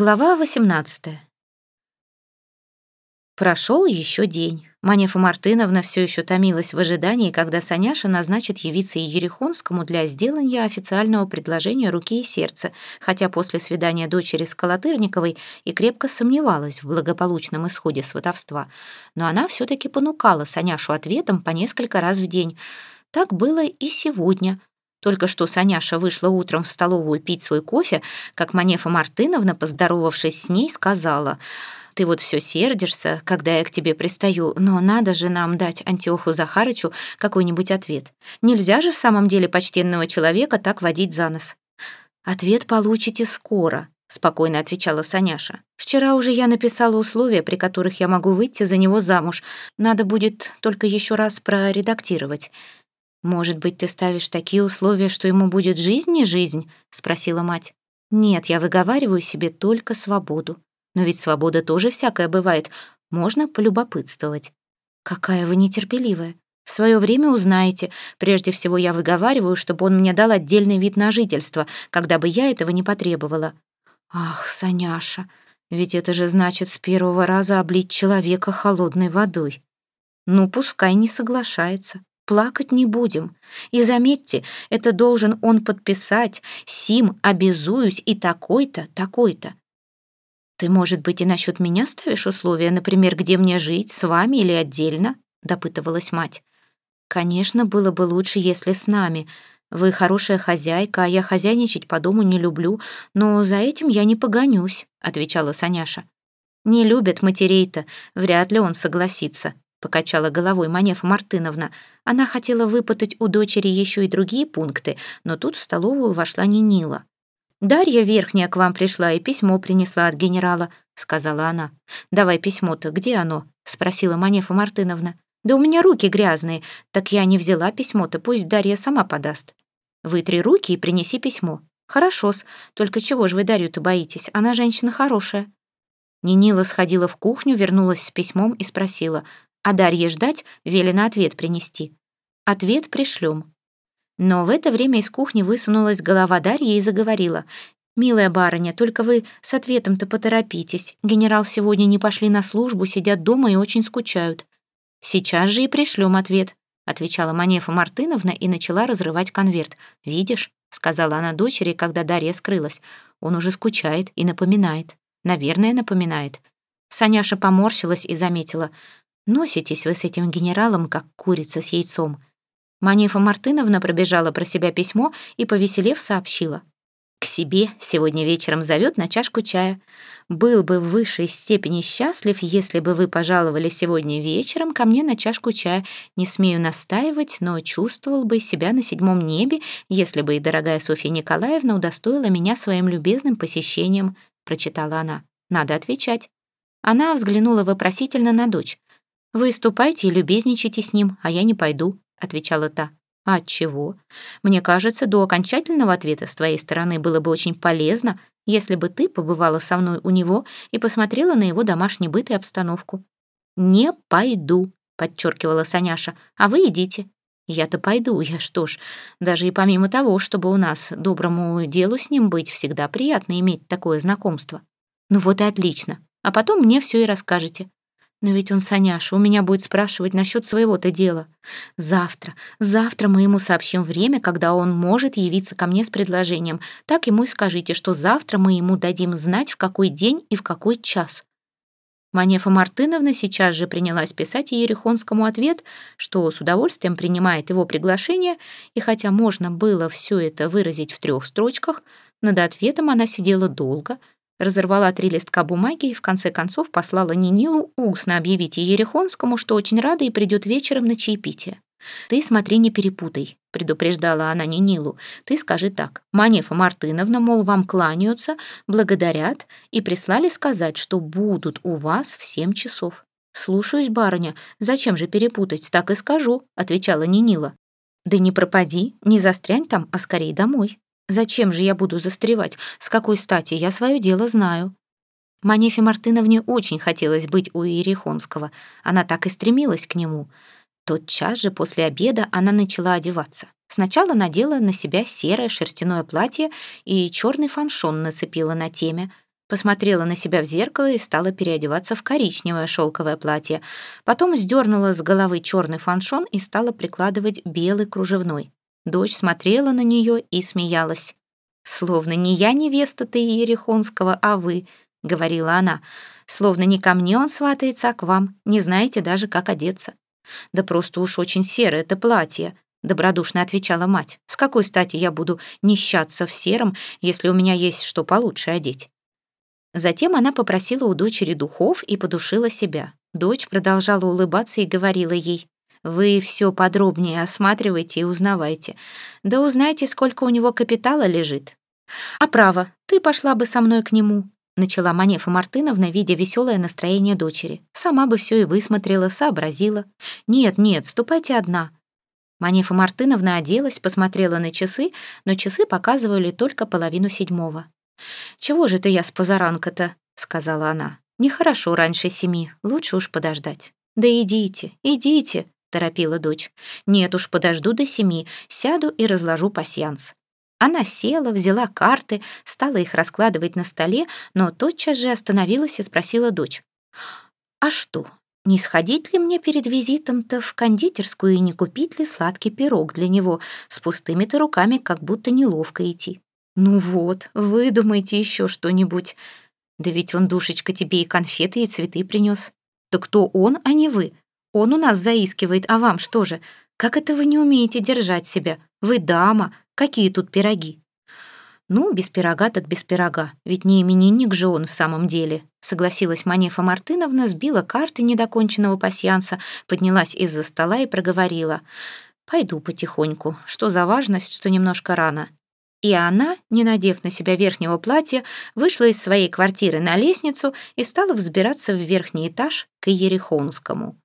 Глава 18. Прошел еще день. Манефа Мартыновна все еще томилась в ожидании, когда Саняша назначит явиться Ерехонскому для сделания официального предложения руки и сердца, хотя после свидания дочери с Колотырниковой и крепко сомневалась в благополучном исходе сватовства. Но она все-таки понукала Саняшу ответом по несколько раз в день. Так было и сегодня — только что Саняша вышла утром в столовую пить свой кофе, как Манефа Мартыновна, поздоровавшись с ней, сказала «Ты вот все сердишься, когда я к тебе пристаю, но надо же нам дать Антиоху Захарычу какой-нибудь ответ. Нельзя же в самом деле почтенного человека так водить за нос». «Ответ получите скоро», — спокойно отвечала Саняша. «Вчера уже я написала условия, при которых я могу выйти за него замуж. Надо будет только еще раз проредактировать». «Может быть, ты ставишь такие условия, что ему будет жизнь не жизнь?» — спросила мать. «Нет, я выговариваю себе только свободу. Но ведь свобода тоже всякое бывает. Можно полюбопытствовать». «Какая вы нетерпеливая. В свое время узнаете. Прежде всего я выговариваю, чтобы он мне дал отдельный вид на жительство, когда бы я этого не потребовала». «Ах, Саняша, ведь это же значит с первого раза облить человека холодной водой». «Ну, пускай не соглашается. Плакать не будем. И заметьте, это должен он подписать. Сим, обязуюсь и такой-то, такой-то. Ты, может быть, и насчет меня ставишь условия, например, где мне жить, с вами или отдельно? Допытывалась мать. Конечно, было бы лучше, если с нами. Вы хорошая хозяйка, а я хозяйничать по дому не люблю, но за этим я не погонюсь, отвечала Саняша. Не любят матерей-то, вряд ли он согласится, — покачала головой Манефа Мартыновна. Она хотела выпытать у дочери еще и другие пункты, но тут в столовую вошла Нинила. «Дарья Верхняя к вам пришла и письмо принесла от генерала», — сказала она. «Давай письмо-то, где оно?» — спросила Манефа Мартыновна. «Да у меня руки грязные, так я не взяла письмо-то, пусть Дарья сама подаст». «Вытри руки и принеси письмо». «Хорошо-с, только чего же вы Дарью-то боитесь? Она женщина хорошая». Нинила сходила в кухню, вернулась с письмом и спросила, а Дарье ждать велено ответ принести. Ответ пришлем. Но в это время из кухни высунулась голова Дарьи и заговорила. «Милая барыня, только вы с ответом-то поторопитесь. Генерал сегодня не пошли на службу, сидят дома и очень скучают». «Сейчас же и пришлем ответ», — отвечала Манефа Мартыновна и начала разрывать конверт. «Видишь?» — сказала она дочери, когда Дарья скрылась. «Он уже скучает и напоминает. Наверное, напоминает». Саняша поморщилась и заметила. Носитесь вы с этим генералом, как курица с яйцом». Манефа Мартыновна пробежала про себя письмо и, повеселев, сообщила. «К себе сегодня вечером зовет на чашку чая. Был бы в высшей степени счастлив, если бы вы пожаловали сегодня вечером ко мне на чашку чая. Не смею настаивать, но чувствовал бы себя на седьмом небе, если бы и дорогая Софья Николаевна удостоила меня своим любезным посещением», — прочитала она. «Надо отвечать». Она взглянула вопросительно на дочь. «Вы ступайте и любезничайте с ним, а я не пойду», — отвечала та. «А отчего? Мне кажется, до окончательного ответа с твоей стороны было бы очень полезно, если бы ты побывала со мной у него и посмотрела на его домашний быт и обстановку». «Не пойду», — подчеркивала Саняша, «а вы идите». «Я-то пойду, я что ж, даже и помимо того, чтобы у нас доброму делу с ним быть, всегда приятно иметь такое знакомство». «Ну вот и отлично, а потом мне все и расскажете. Но ведь он Саняша, у меня будет спрашивать насчет своего-то дела. Завтра, завтра мы ему сообщим время, когда он может явиться ко мне с предложением. Так ему и скажите, что завтра мы ему дадим знать, в какой день и в какой час. Манефа Мартыновна сейчас же принялась писать Ерехонскому ответ, что с удовольствием принимает его приглашение, и хотя можно было все это выразить в трех строчках, над ответом она сидела долго — разорвала три листка бумаги и в конце концов послала Нинилу устно объявить Ерехонскому, что очень рада и придет вечером на чаепитие. «Ты смотри, не перепутай», — предупреждала она Нинилу. «Ты скажи так. Манефа Мартыновна, мол, вам кланяются, благодарят и прислали сказать, что будут у вас в семь часов». «Слушаюсь, барыня. Зачем же перепутать? Так и скажу», — отвечала Нинила. «Да не пропади, не застрянь там, а скорее домой». Зачем же я буду застревать? С какой стати? Я свое дело знаю. Манефе Мартыновне очень хотелось быть у Иерихонского. Она так и стремилась к нему. Тот час же после обеда она начала одеваться. Сначала надела на себя серое шерстяное платье и черный фаншон нацепила на теме. посмотрела на себя в зеркало и стала переодеваться в коричневое шелковое платье. Потом сдернула с головы черный фаншон и стала прикладывать белый кружевной. Дочь смотрела на нее и смеялась. «Словно не я невеста-то Иерихонского, а вы», — говорила она. «Словно не ко мне он сватается, а к вам. Не знаете даже, как одеться». «Да просто уж очень серое это платье», — добродушно отвечала мать. «С какой стати я буду нищаться в сером, если у меня есть что получше одеть?» Затем она попросила у дочери духов и подушила себя. Дочь продолжала улыбаться и говорила ей, «Вы все подробнее осматривайте и узнавайте. Да узнайте, сколько у него капитала лежит». «А право, ты пошла бы со мной к нему», начала Манефа Мартыновна, видя веселое настроение дочери. «Сама бы все и высмотрела, сообразила. Нет, нет, ступайте одна». Манефа Мартыновна оделась, посмотрела на часы, но часы показывали только половину седьмого. «Чего же ты я с позаранка-то?» — сказала она. «Нехорошо раньше семи, лучше уж подождать». «Да идите, идите», — торопила дочь. «Нет уж, подожду до семи, сяду и разложу пасьянс». Она села, взяла карты, стала их раскладывать на столе, но тотчас же остановилась и спросила дочь. «А что, не сходить ли мне перед визитом-то в кондитерскую и не купить ли сладкий пирог для него? С пустыми-то руками как будто неловко идти». «Ну вот, выдумайте еще что-нибудь. Да ведь он, душечка, тебе и конфеты, и цветы принес. Да кто он, а не вы? Он у нас заискивает, а вам что же? Как это вы не умеете держать себя? Вы дама, какие тут пироги?» «Ну, без пирога так без пирога, ведь не именинник же он в самом деле», согласилась Манефа Мартыновна, сбила карты недоконченного пасьянса, поднялась из-за стола и проговорила. «Пойду потихоньку. Что за важность, что немножко рано. И она, не надев на себя верхнего платья, вышла из своей квартиры на лестницу и стала взбираться в верхний этаж к Ерехонскому.